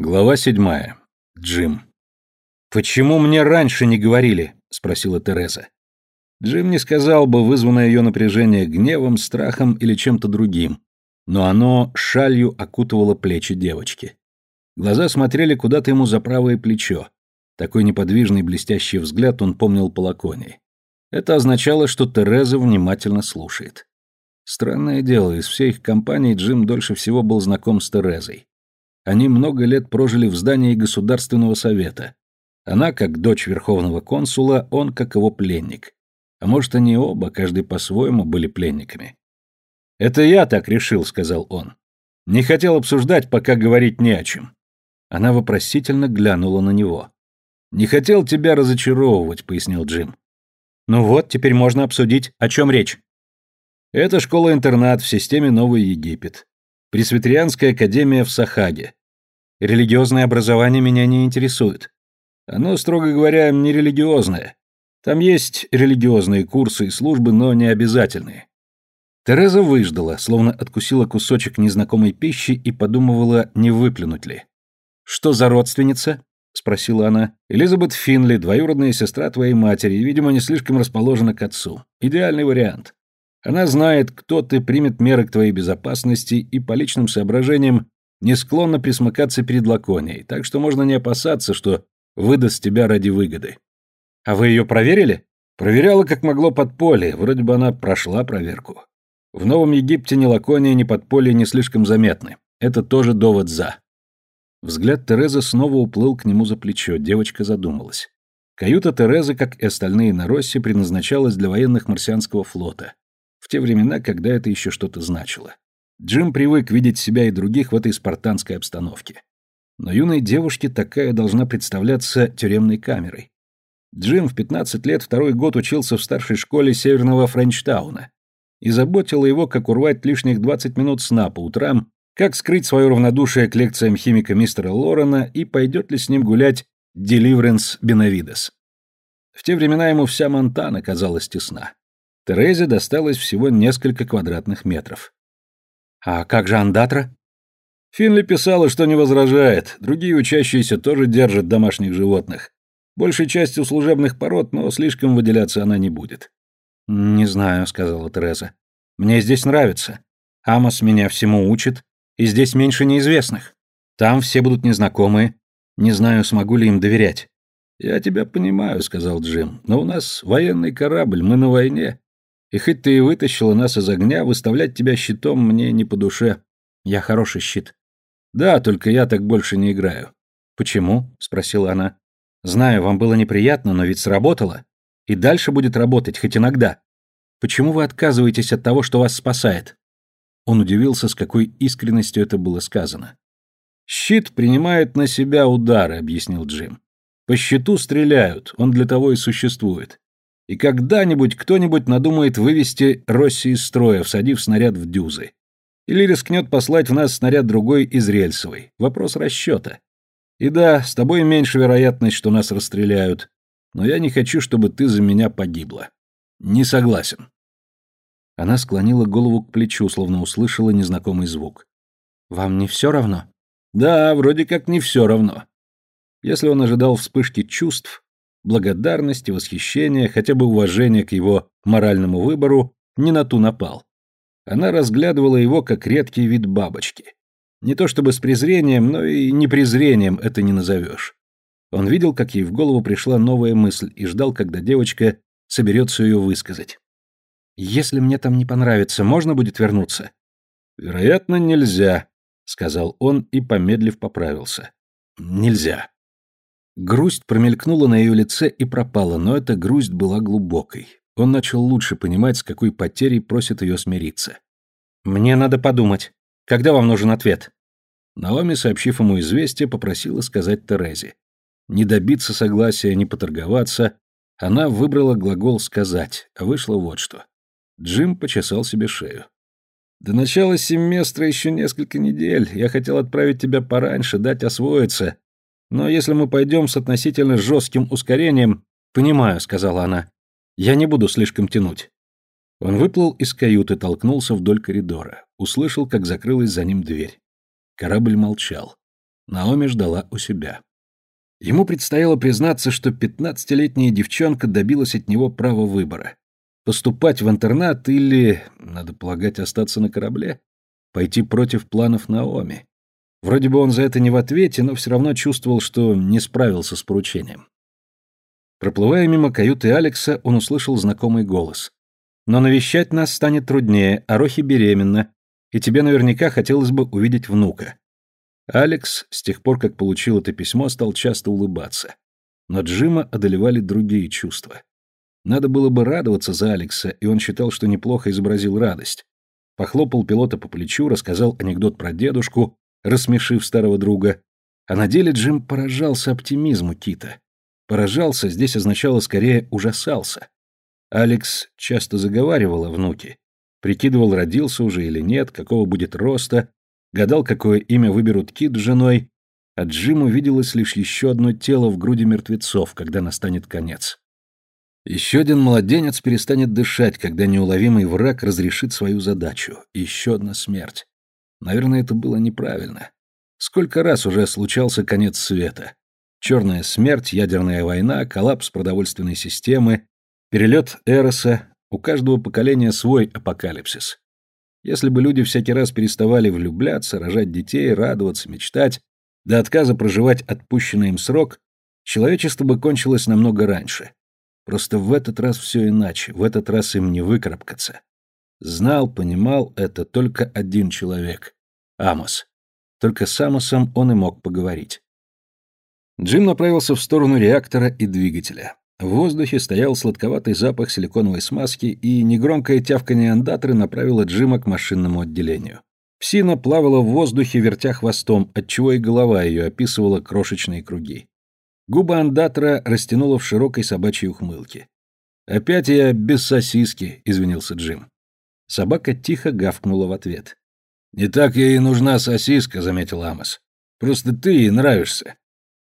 Глава седьмая. Джим. «Почему мне раньше не говорили?» — спросила Тереза. Джим не сказал бы, вызванное ее напряжение гневом, страхом или чем-то другим, но оно шалью окутывало плечи девочки. Глаза смотрели куда-то ему за правое плечо. Такой неподвижный блестящий взгляд он помнил по лаконии. Это означало, что Тереза внимательно слушает. Странное дело, из всей их компании Джим дольше всего был знаком с Терезой. Они много лет прожили в здании Государственного совета. Она как дочь верховного консула, он как его пленник. А может, они оба, каждый по-своему, были пленниками. «Это я так решил», — сказал он. «Не хотел обсуждать, пока говорить не о чем». Она вопросительно глянула на него. «Не хотел тебя разочаровывать», — пояснил Джим. «Ну вот, теперь можно обсудить, о чем речь». «Это школа-интернат в системе Новый Египет. Пресвитерианская академия в Сахаге. Религиозное образование меня не интересует. Оно, строго говоря, не религиозное. Там есть религиозные курсы и службы, но не обязательные. Тереза выждала, словно откусила кусочек незнакомой пищи и подумывала, не выплюнуть ли. «Что за родственница?» — спросила она. «Элизабет Финли, двоюродная сестра твоей матери, и, видимо, не слишком расположена к отцу. Идеальный вариант. Она знает, кто ты, примет меры к твоей безопасности и по личным соображениям не склонна присмыкаться перед Лаконией, так что можно не опасаться, что выдаст тебя ради выгоды. А вы ее проверили? Проверяла, как могло подполье, вроде бы она прошла проверку. В Новом Египте ни Лакония, ни подполье не слишком заметны. Это тоже довод «за». Взгляд Терезы снова уплыл к нему за плечо, девочка задумалась. Каюта Терезы, как и остальные на Россе, предназначалась для военных марсианского флота. В те времена, когда это еще что-то значило. Джим привык видеть себя и других в этой спартанской обстановке. Но юной девушке такая должна представляться тюремной камерой. Джим в 15 лет второй год учился в старшей школе северного Френчтауна. И заботило его, как урвать лишних 20 минут сна по утрам, как скрыть свое равнодушие к лекциям химика мистера Лорена и пойдет ли с ним гулять Деливренс Бенавидес. В те времена ему вся Монтана казалась тесна. Терезе досталось всего несколько квадратных метров. А как же андатра? Финли писала, что не возражает. Другие учащиеся тоже держат домашних животных. Большей частью служебных пород, но слишком выделяться она не будет. Не знаю, сказала Тереза. Мне здесь нравится. Амос меня всему учит, и здесь меньше неизвестных. Там все будут незнакомые. Не знаю, смогу ли им доверять. Я тебя понимаю, сказал Джим, но у нас военный корабль, мы на войне. И хоть ты и вытащила нас из огня, выставлять тебя щитом мне не по душе. Я хороший щит. Да, только я так больше не играю. Почему? спросила она. Знаю, вам было неприятно, но ведь сработало. И дальше будет работать, хоть иногда. Почему вы отказываетесь от того, что вас спасает? Он удивился, с какой искренностью это было сказано. «Щит принимает на себя удары», — объяснил Джим. «По щиту стреляют, он для того и существует. И когда-нибудь кто-нибудь надумает вывести Росси из строя, всадив снаряд в дюзы. Или рискнет послать в нас снаряд другой из рельсовой. Вопрос расчета. И да, с тобой меньше вероятность, что нас расстреляют. Но я не хочу, чтобы ты за меня погибла. Не согласен. Она склонила голову к плечу, словно услышала незнакомый звук. «Вам не все равно?» «Да, вроде как не все равно». Если он ожидал вспышки чувств, благодарности, восхищения, хотя бы уважения к его моральному выбору, не на ту напал. Она разглядывала его как редкий вид бабочки. Не то чтобы с презрением, но и не презрением это не назовешь. Он видел, как ей в голову пришла новая мысль и ждал, когда девочка соберется ее высказать. «Если мне там не понравится, можно будет вернуться?» «Вероятно, нельзя», — сказал он и, помедлив, поправился. «Нельзя». Грусть промелькнула на ее лице и пропала, но эта грусть была глубокой. Он начал лучше понимать, с какой потерей просит ее смириться. «Мне надо подумать. Когда вам нужен ответ?» Наоми, сообщив ему известие, попросила сказать Терезе. Не добиться согласия, не поторговаться. Она выбрала глагол «сказать», а вышло вот что. Джим почесал себе шею. «До начала семестра еще несколько недель. Я хотел отправить тебя пораньше, дать освоиться. Но если мы пойдем с относительно жестким ускорением... Понимаю, сказала она. Я не буду слишком тянуть. Он выплыл из каюты, толкнулся вдоль коридора. Услышал, как закрылась за ним дверь. Корабль молчал. Наоми ждала у себя. Ему предстояло признаться, что пятнадцатилетняя девчонка добилась от него права выбора. Поступать в интернат или, надо полагать, остаться на корабле? Пойти против планов Наоми. Вроде бы он за это не в ответе, но все равно чувствовал, что не справился с поручением. Проплывая мимо каюты Алекса, он услышал знакомый голос. «Но навещать нас станет труднее, а Рохи беременна, и тебе наверняка хотелось бы увидеть внука». Алекс, с тех пор, как получил это письмо, стал часто улыбаться. Но Джима одолевали другие чувства. Надо было бы радоваться за Алекса, и он считал, что неплохо изобразил радость. Похлопал пилота по плечу, рассказал анекдот про дедушку, рассмешив старого друга. А на деле Джим поражался оптимизму Кита. Поражался здесь означало скорее ужасался. Алекс часто заговаривал о внуке. Прикидывал, родился уже или нет, какого будет роста, гадал, какое имя выберут Кит с женой, а Джиму виделось лишь еще одно тело в груди мертвецов, когда настанет конец. Еще один младенец перестанет дышать, когда неуловимый враг разрешит свою задачу. Еще одна смерть. Наверное, это было неправильно. Сколько раз уже случался конец света? Черная смерть, ядерная война, коллапс продовольственной системы, перелет Эроса, у каждого поколения свой апокалипсис. Если бы люди всякий раз переставали влюбляться, рожать детей, радоваться, мечтать, до отказа проживать отпущенный им срок, человечество бы кончилось намного раньше. Просто в этот раз все иначе, в этот раз им не выкарабкаться. Знал, понимал это только один человек — Амос. Только с Амосом он и мог поговорить. Джим направился в сторону реактора и двигателя. В воздухе стоял сладковатый запах силиконовой смазки, и негромкое тявканье андатры направило Джима к машинному отделению. Псина плавала в воздухе, вертя хвостом, отчего и голова ее описывала крошечные круги. Губы андатра растянула в широкой собачьей ухмылке. «Опять я без сосиски», — извинился Джим. Собака тихо гавкнула в ответ. «Не так ей и нужна сосиска», — заметил Амос. «Просто ты ей нравишься.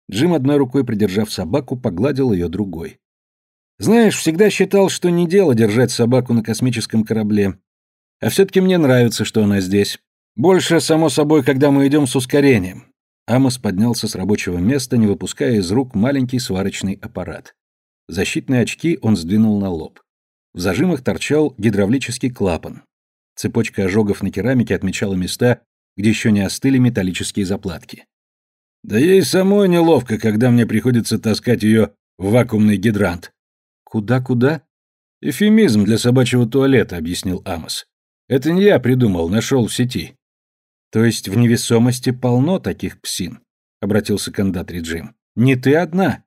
Джим одной рукой придержав собаку, погладил ее другой. «Знаешь, всегда считал, что не дело держать собаку на космическом корабле. А все-таки мне нравится, что она здесь. Больше, само собой, когда мы идем с ускорением». Амос поднялся с рабочего места, не выпуская из рук маленький сварочный аппарат. Защитные очки он сдвинул на лоб. В зажимах торчал гидравлический клапан. Цепочка ожогов на керамике отмечала места, где еще не остыли металлические заплатки. Да ей самой неловко, когда мне приходится таскать ее в вакуумный гидрант. Куда-куда? Эфемизм для собачьего туалета, объяснил Амос. Это не я придумал, нашел в сети. То есть в невесомости полно таких псин, обратился к Андатри Джим. Не ты одна.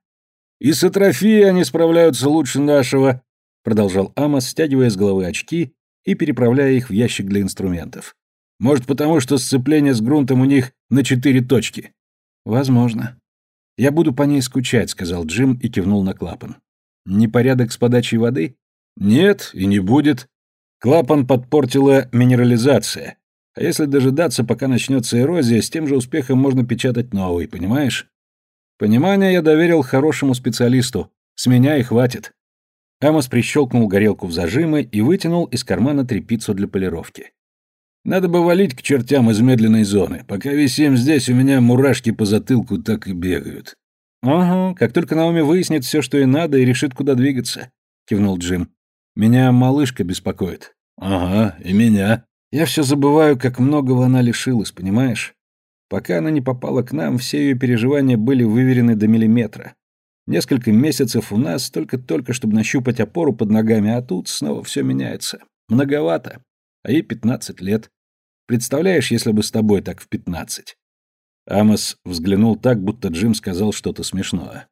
И с атрофией они справляются лучше нашего, продолжал Амос, стягивая с головы очки и переправляя их в ящик для инструментов. Может, потому что сцепление с грунтом у них на четыре точки. Возможно. Я буду по ней скучать, сказал Джим и кивнул на клапан. Непорядок с подачей воды? Нет, и не будет. Клапан подпортила минерализация. А если дожидаться, пока начнется эрозия, с тем же успехом можно печатать новый, понимаешь? Понимание я доверил хорошему специалисту. С меня и хватит. Амос прищелкнул горелку в зажимы и вытянул из кармана тряпицу для полировки. Надо бы валить к чертям из медленной зоны. Пока висим здесь, у меня мурашки по затылку так и бегают. Ага, как только Наоми выяснит все, что ей надо, и решит, куда двигаться, кивнул Джим. Меня малышка беспокоит. Ага, и меня. Я все забываю, как многого она лишилась, понимаешь? Пока она не попала к нам, все ее переживания были выверены до миллиметра. Несколько месяцев у нас только-только, чтобы нащупать опору под ногами, а тут снова все меняется. Многовато а ей пятнадцать лет. Представляешь, если бы с тобой так в пятнадцать?» Амос взглянул так, будто Джим сказал что-то смешное.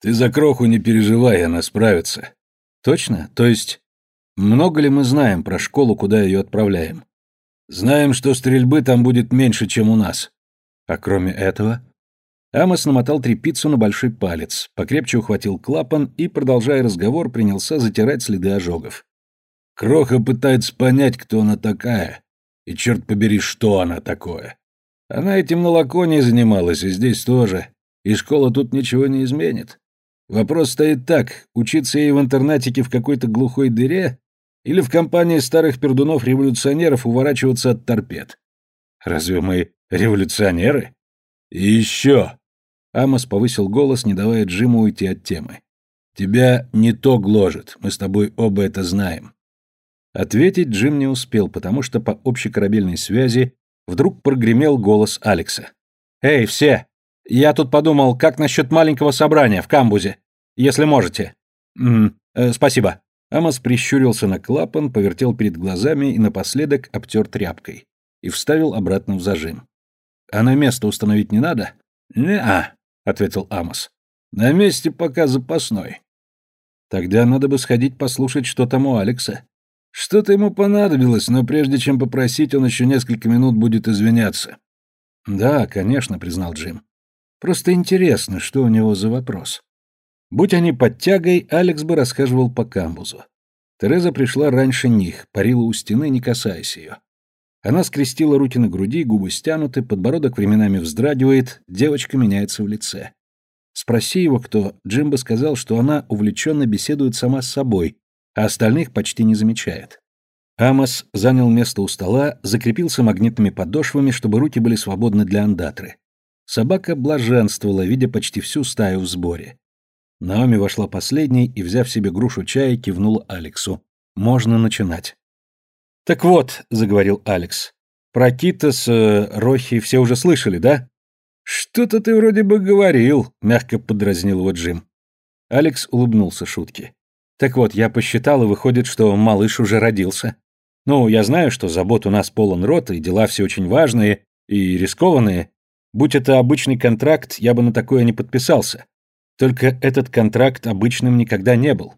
«Ты за кроху не переживай, она справится». «Точно? То есть, много ли мы знаем про школу, куда ее отправляем?» «Знаем, что стрельбы там будет меньше, чем у нас». «А кроме этого?» Амос намотал тряпицу на большой палец, покрепче ухватил клапан и, продолжая разговор, принялся затирать следы ожогов. Кроха пытается понять, кто она такая. И черт побери, что она такое. Она этим на Лаконе занималась, и здесь тоже. И школа тут ничего не изменит. Вопрос стоит так, учиться ей в интернатике в какой-то глухой дыре или в компании старых пердунов-революционеров уворачиваться от торпед. Разве мы революционеры? И еще. Амос повысил голос, не давая Джиму уйти от темы. Тебя не то гложет, мы с тобой оба это знаем. Ответить Джим не успел, потому что по общей корабельной связи вдруг прогремел голос Алекса. «Эй, все! Я тут подумал, как насчет маленького собрания в камбузе? Если можете». «М э, спасибо». Амос прищурился на клапан, повертел перед глазами и напоследок обтер тряпкой. И вставил обратно в зажим. «А на место установить не надо?» «Не-а», — ответил Амос. «На месте пока запасной». «Тогда надо бы сходить послушать, что там у Алекса». «Что-то ему понадобилось, но прежде чем попросить, он еще несколько минут будет извиняться». «Да, конечно», — признал Джим. «Просто интересно, что у него за вопрос». Будь они под тягой, Алекс бы расхаживал по камбузу. Тереза пришла раньше них, парила у стены, не касаясь ее. Она скрестила руки на груди, губы стянуты, подбородок временами вздрагивает, девочка меняется в лице. Спроси его кто, Джим бы сказал, что она увлеченно беседует сама с собой, а остальных почти не замечает. Амос занял место у стола, закрепился магнитными подошвами, чтобы руки были свободны для андатры. Собака блаженствовала, видя почти всю стаю в сборе. Наоми вошла последней и, взяв себе грушу чая, кивнула Алексу. «Можно начинать». «Так вот», — заговорил Алекс, — «про Китас, э, Рохи все уже слышали, да?» «Что-то ты вроде бы говорил», — мягко подразнил его Джим. Алекс улыбнулся шутке. «Так вот, я посчитал, и выходит, что малыш уже родился. Ну, я знаю, что забот у нас полон рот, и дела все очень важные и рискованные. Будь это обычный контракт, я бы на такое не подписался. Только этот контракт обычным никогда не был.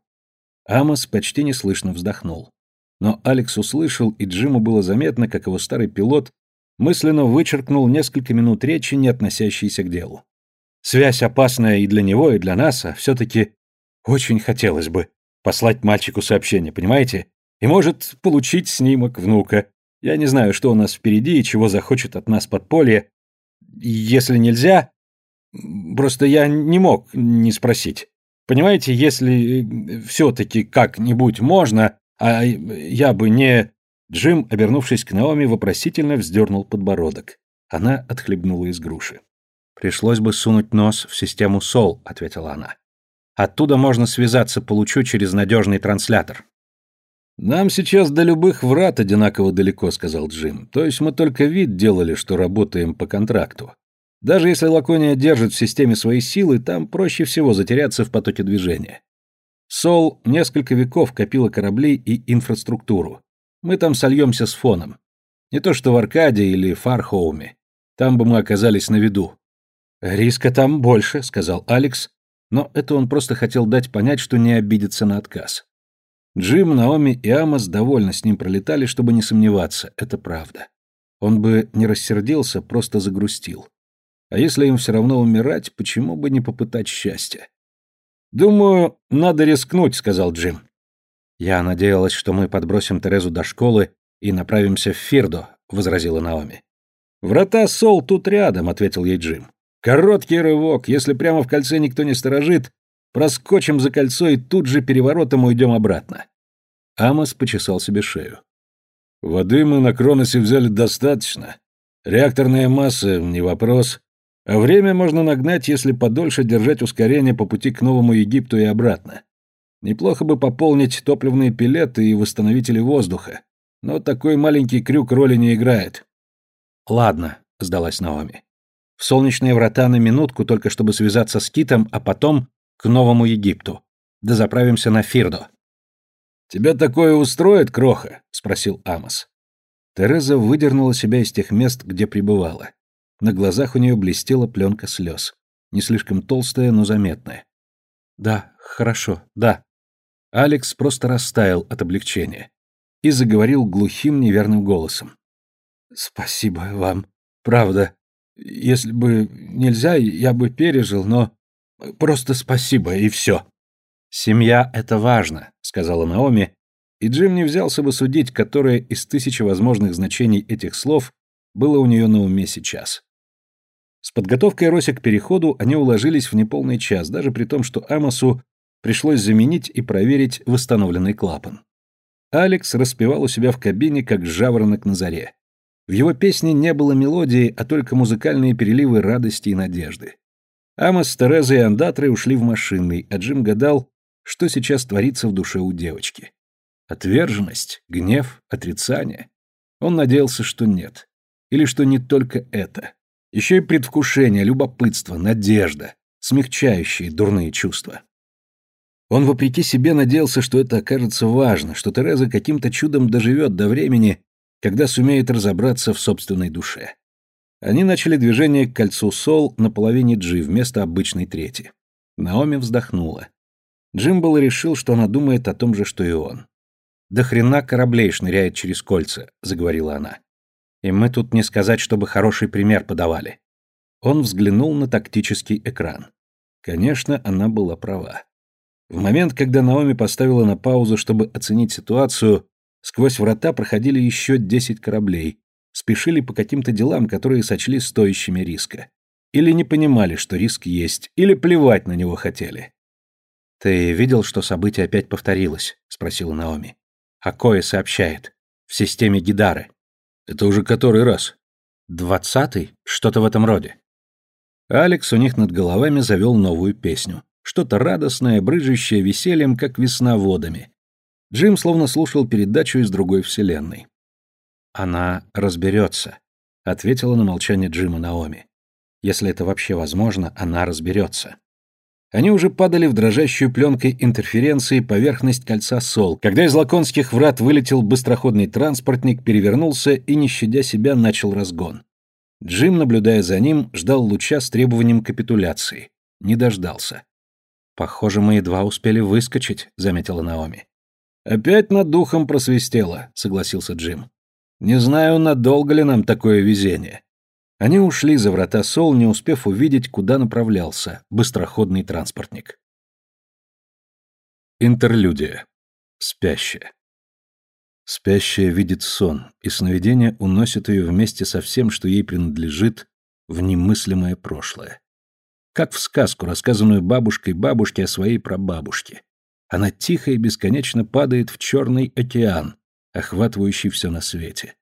Амос почти неслышно вздохнул. Но Алекс услышал, и Джиму было заметно, как его старый пилот мысленно вычеркнул несколько минут речи, не относящиеся к делу. Связь опасная и для него, и для нас, а все-таки очень хотелось бы послать мальчику сообщение, понимаете? И, может, получить снимок внука. Я не знаю, что у нас впереди и чего захочет от нас подполье. Если нельзя, Просто я не мог не спросить. Понимаете, если э, все-таки как-нибудь можно, а я бы не...» Джим, обернувшись к Наоми, вопросительно вздернул подбородок. Она отхлебнула из груши. «Пришлось бы сунуть нос в систему СОЛ», — ответила она. «Оттуда можно связаться, получу через надежный транслятор». «Нам сейчас до любых врат одинаково далеко», — сказал Джим. «То есть мы только вид делали, что работаем по контракту. Даже если Лакония держит в системе свои силы, там проще всего затеряться в потоке движения. Сол несколько веков копила корабли и инфраструктуру. Мы там сольемся с фоном. Не то что в Аркаде или Фархоуме. Там бы мы оказались на виду. «Риска там больше», — сказал Алекс, но это он просто хотел дать понять, что не обидится на отказ. Джим, Наоми и Амос довольно с ним пролетали, чтобы не сомневаться, это правда. Он бы не рассердился, просто загрустил. А если им все равно умирать, почему бы не попытать счастья? «Думаю, надо рискнуть», — сказал Джим. «Я надеялась, что мы подбросим Терезу до школы и направимся в Фирдо», — возразила Наоми. «Врата Сол тут рядом», — ответил ей Джим. «Короткий рывок. Если прямо в кольце никто не сторожит, проскочим за кольцо и тут же переворотом уйдем обратно». Амос почесал себе шею. «Воды мы на Кроносе взяли достаточно. Реакторная масса — не вопрос. А время можно нагнать, если подольше держать ускорение по пути к Новому Египту и обратно. Неплохо бы пополнить топливные пилеты и восстановители воздуха. Но такой маленький крюк роли не играет. Ладно, сдалась Наоми. В солнечные врата на минутку, только чтобы связаться с Китом, а потом к Новому Египту. Да заправимся на Фирдо. «Тебя такое устроит, Кроха?» — спросил Амос. Тереза выдернула себя из тех мест, где пребывала. На глазах у нее блестела пленка слез. Не слишком толстая, но заметная. «Да, хорошо, да». Алекс просто растаял от облегчения и заговорил глухим неверным голосом. «Спасибо вам, правда. Если бы нельзя, я бы пережил, но просто спасибо, и все». «Семья — это важно», — сказала Наоми, и Джим не взялся бы судить, которое из тысячи возможных значений этих слов было у нее на уме сейчас. С подготовкой Рося к переходу они уложились в неполный час, даже при том, что Амосу пришлось заменить и проверить восстановленный клапан. Алекс распевал у себя в кабине, как жаворонок на заре. В его песне не было мелодии, а только музыкальные переливы радости и надежды. Амос с Терезой и Андатрой ушли в машинный, а Джим гадал, что сейчас творится в душе у девочки. Отверженность, гнев, отрицание. Он надеялся, что нет. Или что не только это. Еще и предвкушение, любопытство, надежда, смягчающие дурные чувства. Он вопреки себе надеялся, что это окажется важно, что Тереза каким-то чудом доживет до времени, когда сумеет разобраться в собственной душе. Они начали движение к кольцу Сол на половине G вместо обычной трети. Наоми вздохнула. Джим был решил, что она думает о том же, что и он. «Да хрена кораблей шныряет через кольца», — заговорила она. «И мы тут не сказать, чтобы хороший пример подавали». Он взглянул на тактический экран. Конечно, она была права. В момент, когда Наоми поставила на паузу, чтобы оценить ситуацию, сквозь врата проходили еще десять кораблей, спешили по каким-то делам, которые сочли стоящими риска. Или не понимали, что риск есть, или плевать на него хотели. «Ты видел, что событие опять повторилось?» — спросила Наоми. «Акоя сообщает. В системе Гидары». «Это уже который раз?» «Двадцатый? Что-то в этом роде». Алекс у них над головами завел новую песню. Что-то радостное, брыжущее весельем, как весна водами. Джим словно слушал передачу из другой вселенной. «Она разберется», — ответила на молчание Джима Наоми. «Если это вообще возможно, она разберется». Они уже падали в дрожащую пленкой интерференции поверхность кольца Сол, когда из лаконских врат вылетел быстроходный транспортник, перевернулся и, не щадя себя, начал разгон. Джим, наблюдая за ним, ждал луча с требованием капитуляции. Не дождался. «Похоже, мы едва успели выскочить», — заметила Наоми. «Опять над духом просвистело», — согласился Джим. «Не знаю, надолго ли нам такое везение. Они ушли за врата Сол, не успев увидеть, куда направлялся быстроходный транспортник. Интерлюдия. Спящая. Спящая видит сон, и сновидение уносит ее вместе со всем, что ей принадлежит, в немыслимое прошлое. Как в сказку, рассказанную бабушкой бабушке о своей прабабушке. Она тихо и бесконечно падает в черный океан, охватывающий все на свете.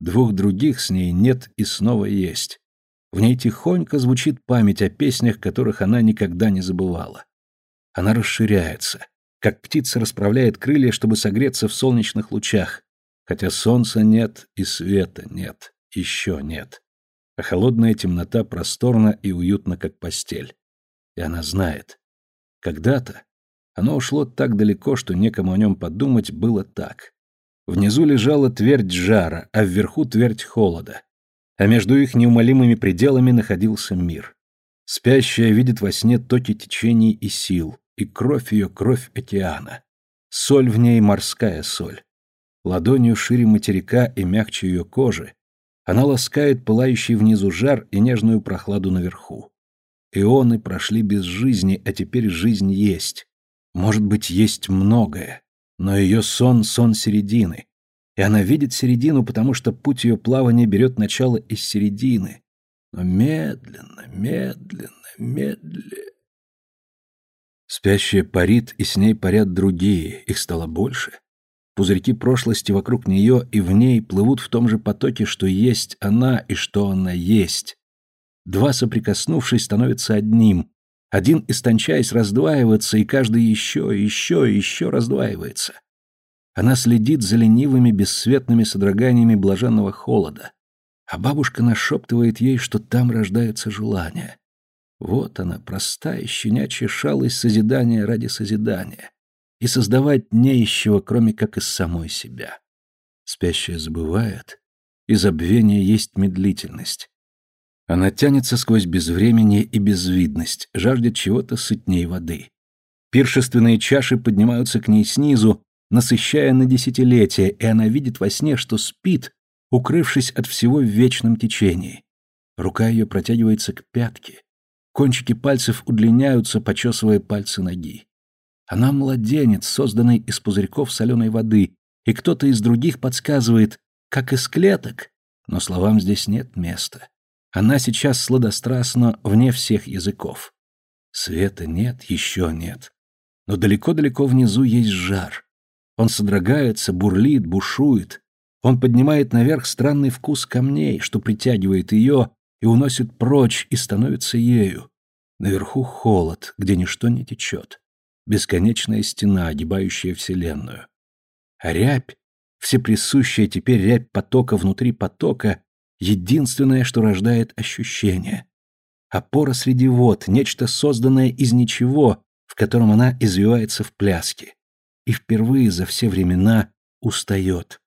Двух других с ней нет и снова есть. В ней тихонько звучит память о песнях, которых она никогда не забывала. Она расширяется, как птица расправляет крылья, чтобы согреться в солнечных лучах, хотя солнца нет и света нет, еще нет. А холодная темнота просторна и уютна, как постель. И она знает. Когда-то оно ушло так далеко, что некому о нем подумать было так. Внизу лежала твердь жара, а вверху твердь холода. А между их неумолимыми пределами находился мир. Спящая видит во сне токи течений и сил, и кровь ее кровь океана. Соль в ней морская соль. Ладонью шире материка и мягче ее кожи, она ласкает пылающий внизу жар и нежную прохладу наверху. Ионы прошли без жизни, а теперь жизнь есть. Может быть, есть многое. Но ее сон — сон середины. И она видит середину, потому что путь ее плавания берет начало из середины. Но медленно, медленно, медленно... Спящая парит, и с ней парят другие, их стало больше. Пузырьки прошлости вокруг нее и в ней плывут в том же потоке, что есть она и что она есть. Два соприкоснувшись становятся одним, один, истончаясь, раздваивается, и каждый еще, еще, еще раздваивается. Она следит за ленивыми бесцветными содроганиями блаженного холода, а бабушка нашептывает ей, что там рождается желание. Вот она, простая щенячья шалость созидания ради созидания. И создавать не из чего, кроме как из самой себя. Спящая забывает, и забвение есть медлительность. Она тянется сквозь безвремение и безвидность, жаждет чего-то сытней воды. Пиршественные чаши поднимаются к ней снизу, насыщая на десятилетия, и она видит во сне, что спит, укрывшись от всего в вечном течении. Рука ее протягивается к пятке. Кончики пальцев удлиняются, почесывая пальцы ноги. Она младенец, созданный из пузырьков соленой воды, и кто-то из других подсказывает, как из клеток, но словам здесь нет места. Она сейчас сладострастна вне всех языков. Света нет, еще нет. Но далеко-далеко внизу есть жар. Он содрогается, бурлит, бушует. Он поднимает наверх странный вкус камней, что притягивает ее и уносит прочь и становится ею. Наверху холод, где ничто не течет. Бесконечная стена, огибающая Вселенную. А рябь, всеприсущая теперь рябь потока внутри потока, единственное, что рождает ощущение. Опора среди вод, нечто созданное из ничего, в котором она извивается в пляске. И впервые за все времена устает.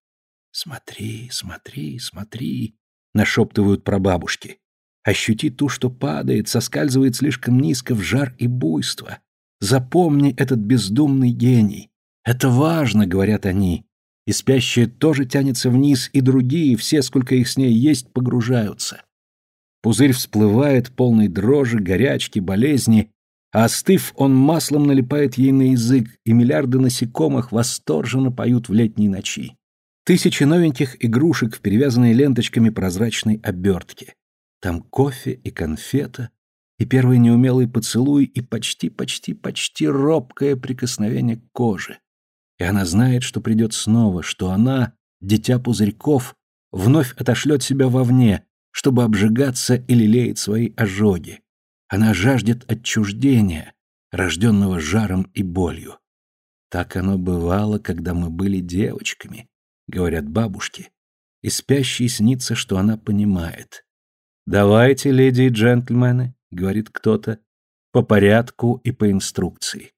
«Смотри, смотри, смотри», — нашептывают прабабушки. «Ощути ту, что падает, соскальзывает слишком низко в жар и буйство. Запомни этот бездумный гений. Это важно», — говорят они. И спящая тоже тянется вниз, и другие, все, сколько их с ней есть, погружаются. Пузырь всплывает, полный дрожи, горячки, болезни, а остыв, он маслом налипает ей на язык, и миллиарды насекомых восторженно поют в летней ночи. Тысячи новеньких игрушек в перевязанной ленточками прозрачной обертке. Там кофе и конфета, и первый неумелый поцелуй, и почти-почти-почти робкое прикосновение к коже. И она знает, что придет снова, что она, дитя пузырьков, вновь отошлет себя вовне, чтобы обжигаться и лелеять свои ожоги. Она жаждет отчуждения, рожденного жаром и болью. Так оно бывало, когда мы были девочками, говорят бабушки, и спящей снится, что она понимает. «Давайте, леди и джентльмены», — говорит кто-то, — «по порядку и по инструкции».